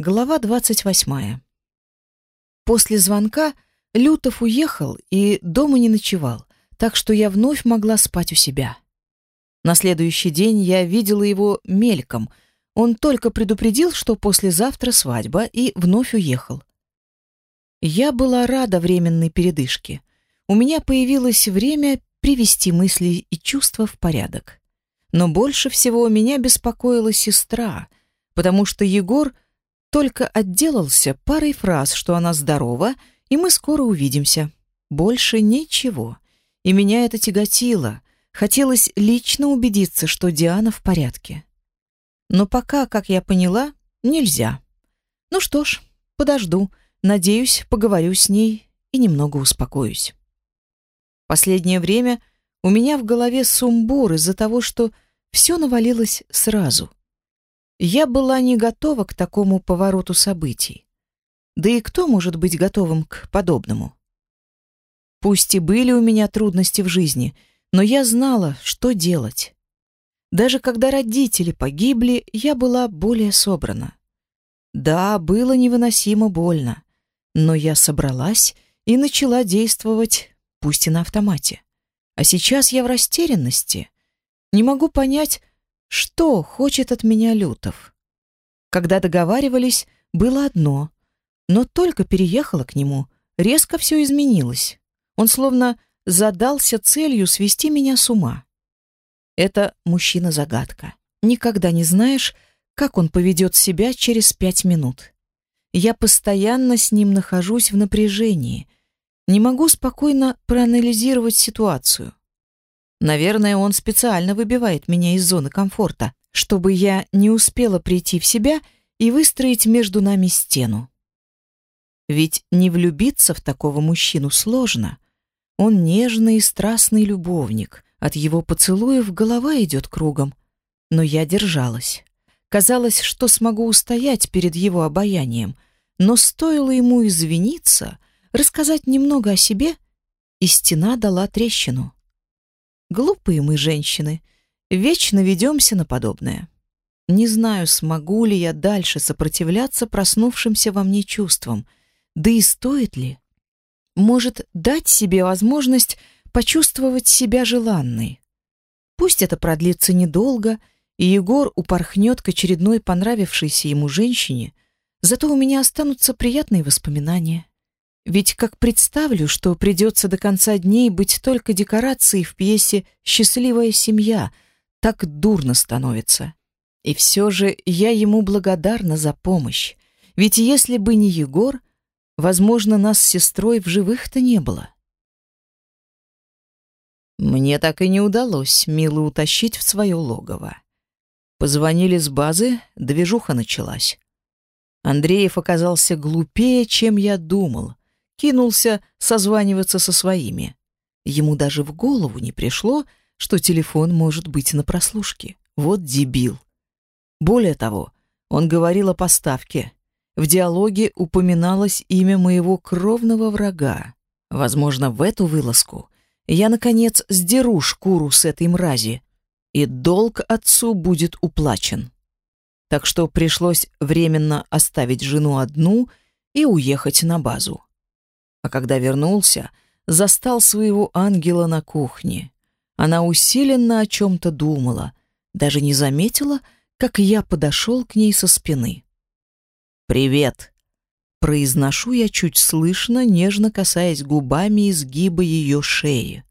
Глава двадцать восьмая. После звонка Лютов уехал и дома не ночевал, так что я вновь могла спать у себя. На следующий день я видела его мельком. Он только предупредил, что послезавтра свадьба, и вновь уехал. Я была рада временной передышке. У меня появилось время привести мысли и чувства в порядок. Но больше всего меня беспокоила сестра, потому что Егор только отделался парой фраз, что она здорова, и мы скоро увидимся. Больше ничего. И меня это тяготило. Хотелось лично убедиться, что Диана в порядке. Но пока, как я поняла, нельзя. Ну что ж, подожду. Надеюсь, поговорю с ней и немного успокоюсь. Последнее время у меня в голове сумбур из-за того, что все навалилось сразу. Я была не готова к такому повороту событий. Да и кто может быть готовым к подобному? Пусть и были у меня трудности в жизни, но я знала, что делать. Даже когда родители погибли, я была более собрана. Да, было невыносимо больно, но я собралась и начала действовать, пусть и на автомате. А сейчас я в растерянности. Не могу понять, что хочет от меня Лютов. Когда договаривались, было одно, но только переехала к нему, резко все изменилось. Он словно задался целью свести меня с ума. Это мужчина-загадка. Никогда не знаешь, как он поведет себя через пять минут. Я постоянно с ним нахожусь в напряжении. Не могу спокойно проанализировать ситуацию. Наверное, он специально выбивает меня из зоны комфорта, чтобы я не успела прийти в себя и выстроить между нами стену. Ведь не влюбиться в такого мужчину сложно. Он нежный и страстный любовник. От его поцелуев голова идет кругом. Но я держалась. Казалось, что смогу устоять перед его обаянием, но стоило ему извиниться, рассказать немного о себе, и стена дала трещину. Глупые мы женщины, вечно ведемся на подобное. Не знаю, смогу ли я дальше сопротивляться проснувшимся во мне чувствам, да и стоит ли. Может, дать себе возможность почувствовать себя желанной. Пусть это продлится недолго, и Егор упорхнет к очередной понравившейся ему женщине, зато у меня останутся приятные воспоминания. Ведь как представлю, что придется до конца дней быть только декорацией в пьесе «Счастливая семья», так дурно становится. И все же я ему благодарна за помощь. Ведь если бы не Егор, возможно, нас с сестрой в живых-то не было. Мне так и не удалось Милу утащить в свое логово. Позвонили с базы, движуха началась. Андреев оказался глупее, чем я думал — кинулся созваниваться со своими. Ему даже в голову не пришло, что телефон может быть на прослушке. Вот дебил. Более того, он говорил о поставке. В диалоге упоминалось имя моего кровного врага. Возможно, в эту вылазку я, наконец, сдеру шкуру с этой мрази, и долг отцу будет уплачен. Так что пришлось временно оставить жену одну и уехать на базу а когда вернулся, застал своего ангела на кухне. Она усиленно о чем-то думала, даже не заметила, как я подошел к ней со спины. «Привет!» Произношу я чуть слышно, нежно касаясь губами изгиба ее шеи.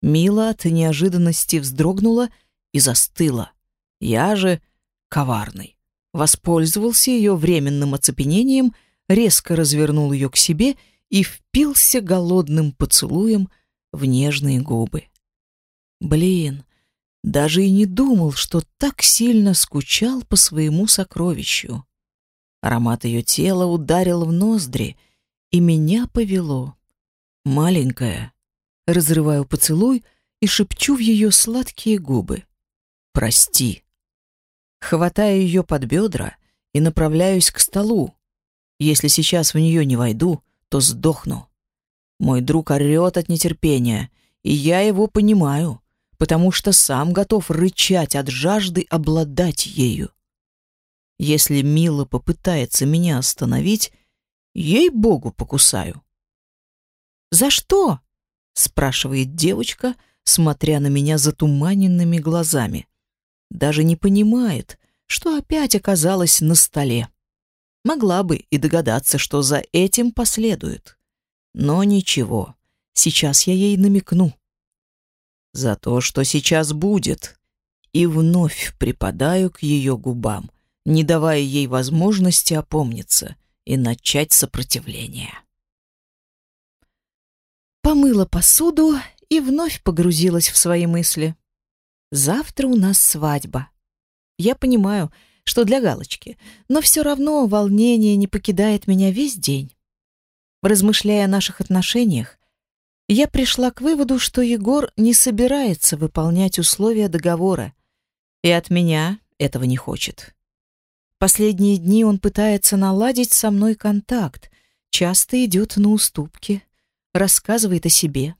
Мила от неожиданности вздрогнула и застыла. Я же, коварный, воспользовался ее временным оцепенением, резко развернул ее к себе и впился голодным поцелуем в нежные губы. Блин, даже и не думал, что так сильно скучал по своему сокровищу. Аромат ее тела ударил в ноздри, и меня повело. Маленькая, разрываю поцелуй и шепчу в ее сладкие губы. «Прости». Хватаю ее под бедра и направляюсь к столу. Если сейчас в нее не войду, то сдохну. Мой друг орет от нетерпения, и я его понимаю, потому что сам готов рычать от жажды обладать ею. Если Мила попытается меня остановить, ей-богу покусаю. «За что?» — спрашивает девочка, смотря на меня затуманенными глазами. Даже не понимает, что опять оказалась на столе. Могла бы и догадаться, что за этим последует. Но ничего, сейчас я ей намекну. За то, что сейчас будет. И вновь припадаю к ее губам, не давая ей возможности опомниться и начать сопротивление. Помыла посуду и вновь погрузилась в свои мысли. Завтра у нас свадьба. Я понимаю, что для галочки, но все равно волнение не покидает меня весь день. Размышляя о наших отношениях, я пришла к выводу, что Егор не собирается выполнять условия договора, и от меня этого не хочет. Последние дни он пытается наладить со мной контакт, часто идет на уступки, рассказывает о себе.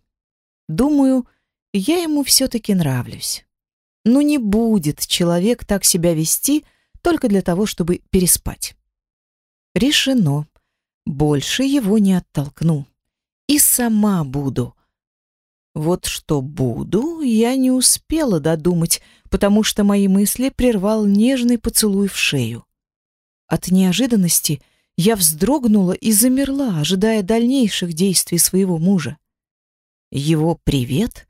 Думаю, я ему все-таки нравлюсь. Но не будет человек так себя вести только для того, чтобы переспать. Решено. Больше его не оттолкну. И сама буду. Вот что буду, я не успела додумать, потому что мои мысли прервал нежный поцелуй в шею. От неожиданности я вздрогнула и замерла, ожидая дальнейших действий своего мужа. Его «привет»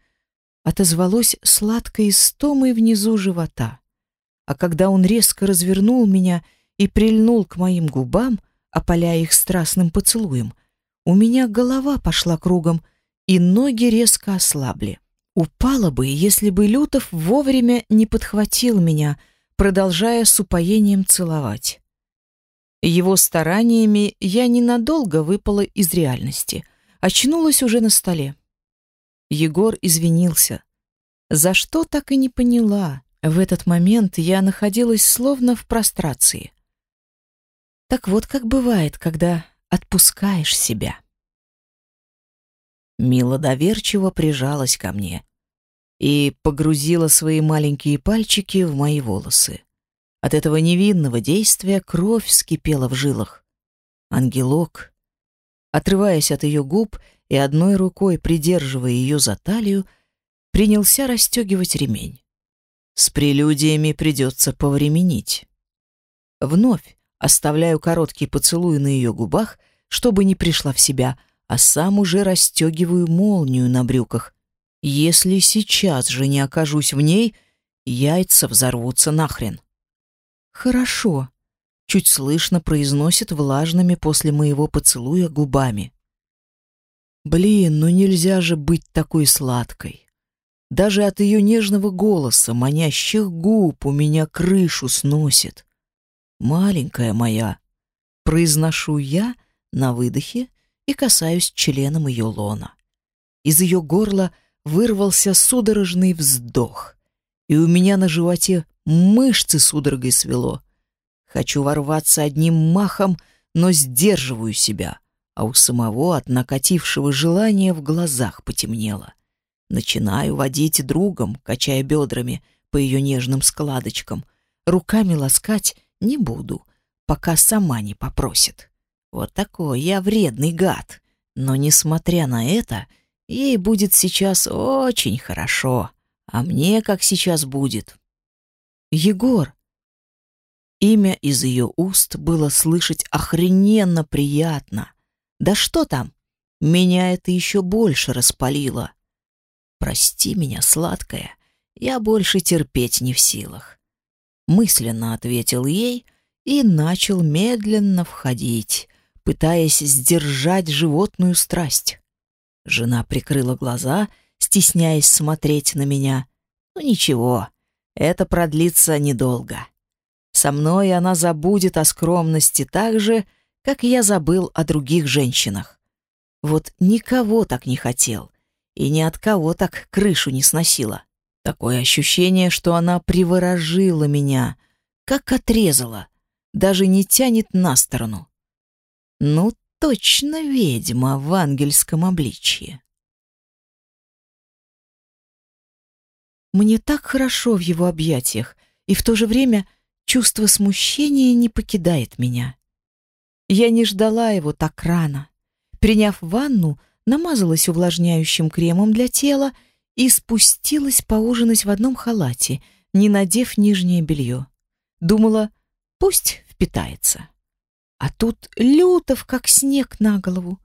отозвалось сладкой истомой внизу живота. А когда он резко развернул меня и прильнул к моим губам, опаляя их страстным поцелуем, у меня голова пошла кругом, и ноги резко ослабли. Упала бы, если бы Лютов вовремя не подхватил меня, продолжая с упоением целовать. Его стараниями я ненадолго выпала из реальности, очнулась уже на столе. Егор извинился. За что так и не поняла. В этот момент я находилась словно в прострации. Так вот как бывает, когда отпускаешь себя. Мила доверчиво прижалась ко мне и погрузила свои маленькие пальчики в мои волосы. От этого невинного действия кровь вскипела в жилах. Ангелок, отрываясь от ее губ и одной рукой придерживая ее за талию, принялся расстегивать ремень. С прелюдиями придется повременить. Вновь оставляю короткий поцелуй на ее губах, чтобы не пришла в себя, а сам уже расстегиваю молнию на брюках. Если сейчас же не окажусь в ней, яйца взорвутся нахрен. «Хорошо», — чуть слышно произносит влажными после моего поцелуя губами. «Блин, ну нельзя же быть такой сладкой. Даже от ее нежного голоса, манящих губ у меня крышу сносит. Маленькая моя», — произношу я на выдохе и касаюсь членом ее лона. Из ее горла вырвался судорожный вздох, и у меня на животе мышцы судорогой свело. Хочу ворваться одним махом, но сдерживаю себя, а у самого от накатившего желания в глазах потемнело. Начинаю водить другом, качая бедрами по ее нежным складочкам. Руками ласкать не буду, пока сама не попросит. Вот такой я вредный гад. Но, несмотря на это, ей будет сейчас очень хорошо. А мне как сейчас будет, Егор. Имя из ее уст было слышать охрененно приятно. Да что там? Меня это еще больше распалило. Прости меня, сладкая, я больше терпеть не в силах. Мысленно ответил ей и начал медленно входить, пытаясь сдержать животную страсть. Жена прикрыла глаза, стесняясь смотреть на меня. Ну ничего, это продлится недолго. Со мной она забудет о скромности так же, как я забыл о других женщинах. Вот никого так не хотел и ни от кого так крышу не сносила. Такое ощущение, что она приворожила меня, как отрезала, даже не тянет на сторону. Ну, точно ведьма в ангельском обличье. Мне так хорошо в его объятиях, и в то же время чувство смущения не покидает меня. Я не ждала его так рано. Приняв ванну, намазалась увлажняющим кремом для тела и спустилась поужинать в одном халате, не надев нижнее белье. Думала, пусть впитается. А тут лютов, как снег на голову.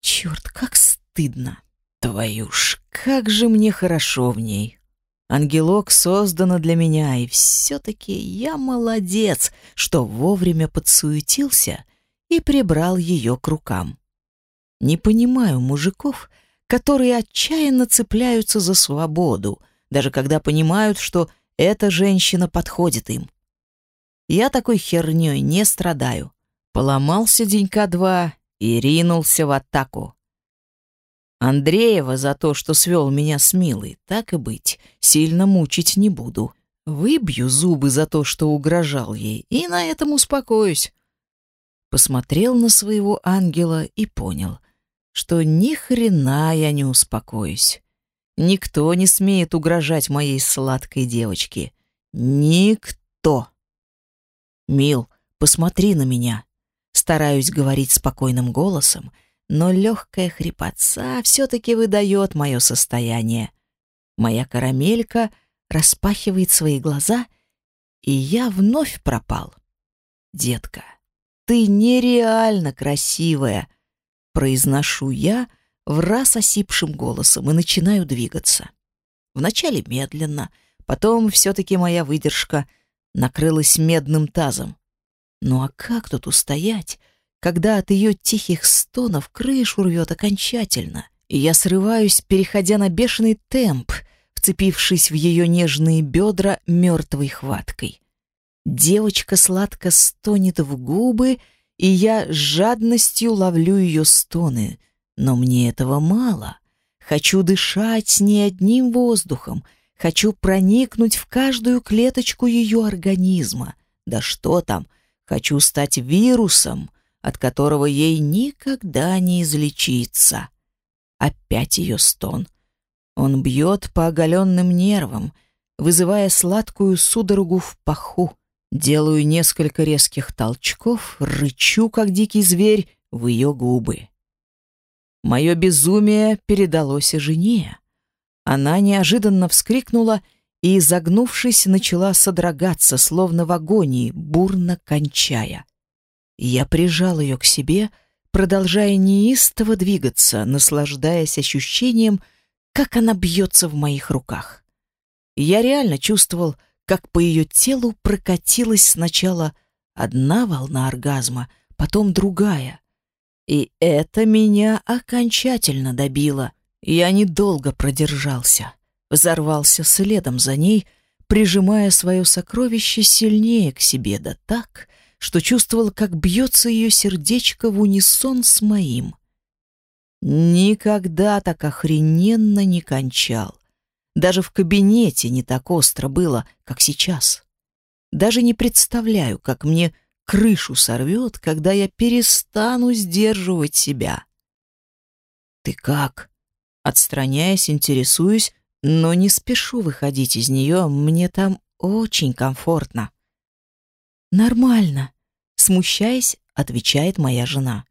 Черт, как стыдно. Твою ж, как же мне хорошо в ней. Ангелок создана для меня, и все-таки я молодец, что вовремя подсуетился и прибрал ее к рукам. Не понимаю мужиков, которые отчаянно цепляются за свободу, даже когда понимают, что эта женщина подходит им. Я такой херней не страдаю. Поломался денька два и ринулся в атаку. Андреева за то, что свел меня с Милой, так и быть, сильно мучить не буду. Выбью зубы за то, что угрожал ей, и на этом успокоюсь. Посмотрел на своего ангела и понял, что ни хрена я не успокоюсь. Никто не смеет угрожать моей сладкой девочке. Никто. Мил, посмотри на меня. Стараюсь говорить спокойным голосом, но легкая хрипотца все-таки выдает мое состояние. Моя карамелька распахивает свои глаза, и я вновь пропал. Детка, ты нереально красивая, произношу я в раз осипшим голосом и начинаю двигаться. Вначале медленно, потом все-таки моя выдержка накрылась медным тазом. Ну а как тут устоять, когда от ее тихих стонов крышу рвет окончательно, и я срываюсь, переходя на бешеный темп, вцепившись в ее нежные бедра мертвой хваткой. Девочка сладко стонет в губы, и я с жадностью ловлю ее стоны. Но мне этого мало. Хочу дышать с ней одним воздухом, хочу проникнуть в каждую клеточку ее организма. Да что там, хочу стать вирусом, от которого ей никогда не излечиться. Опять ее стон. Он бьет по оголенным нервам, вызывая сладкую судорогу в паху. Делаю несколько резких толчков, рычу, как дикий зверь, в ее губы. Мое безумие передалось и жене. Она неожиданно вскрикнула и, загнувшись, начала содрогаться, словно в агонии, бурно кончая. Я прижал ее к себе, продолжая неистово двигаться, наслаждаясь ощущением, как она бьется в моих руках. Я реально чувствовал, как по ее телу прокатилась сначала одна волна оргазма, потом другая. И это меня окончательно добило. Я недолго продержался, взорвался следом за ней, прижимая свое сокровище сильнее к себе, да так, что чувствовал, как бьется ее сердечко в унисон с моим. Никогда так охрененно не кончал. Даже в кабинете не так остро было, как сейчас. Даже не представляю, как мне крышу сорвет, когда я перестану сдерживать себя. «Ты как?» Отстраняясь, интересуюсь, но не спешу выходить из нее, мне там очень комфортно. «Нормально», — смущаясь, отвечает моя жена.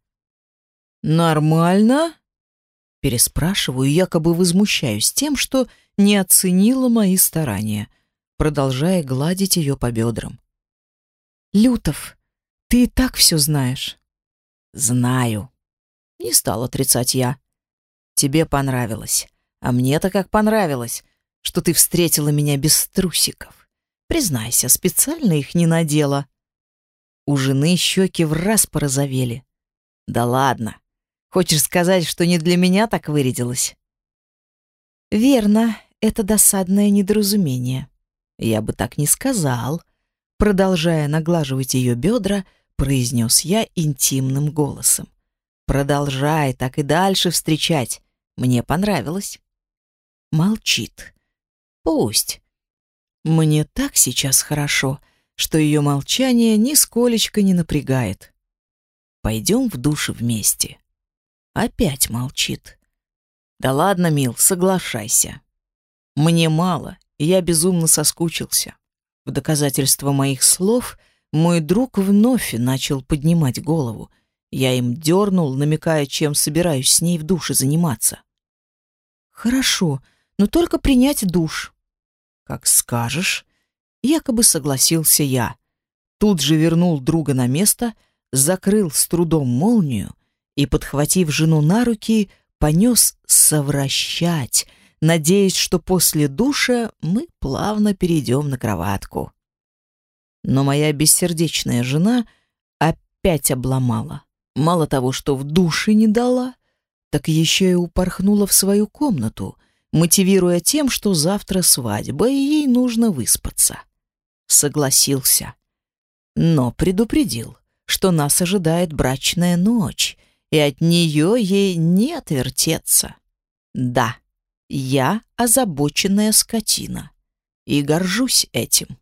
«Нормально?» Переспрашиваю, якобы возмущаюсь тем, что не оценила мои старания, продолжая гладить ее по бедрам. «Лютов, ты и так все знаешь». «Знаю». Не стал отрицать я. «Тебе понравилось. А мне-то как понравилось, что ты встретила меня без трусиков. Признайся, специально их не надела». У жены щеки в раз порозовели. «Да ладно. Хочешь сказать, что не для меня так вырядилась?» «Верно это досадное недоразумение. Я бы так не сказал. Продолжая наглаживать ее бедра, произнес я интимным голосом. Продолжай так и дальше встречать. Мне понравилось. Молчит. Пусть. Мне так сейчас хорошо, что ее молчание нисколечко не напрягает. Пойдем в душ вместе. Опять молчит. Да ладно, мил, соглашайся. Мне мало, я безумно соскучился. В доказательство моих слов мой друг вновь начал поднимать голову. Я им дернул, намекая, чем собираюсь с ней в душе заниматься. «Хорошо, но только принять душ». «Как скажешь», — якобы согласился я. Тут же вернул друга на место, закрыл с трудом молнию и, подхватив жену на руки, понес совращать, надеясь, что после душа мы плавно перейдем на кроватку. Но моя бессердечная жена опять обломала. Мало того, что в душе не дала, так еще и упорхнула в свою комнату, мотивируя тем, что завтра свадьба, и ей нужно выспаться. Согласился. Но предупредил, что нас ожидает брачная ночь, и от нее ей не отвертеться. Да, я озабоченная скотина, и горжусь этим.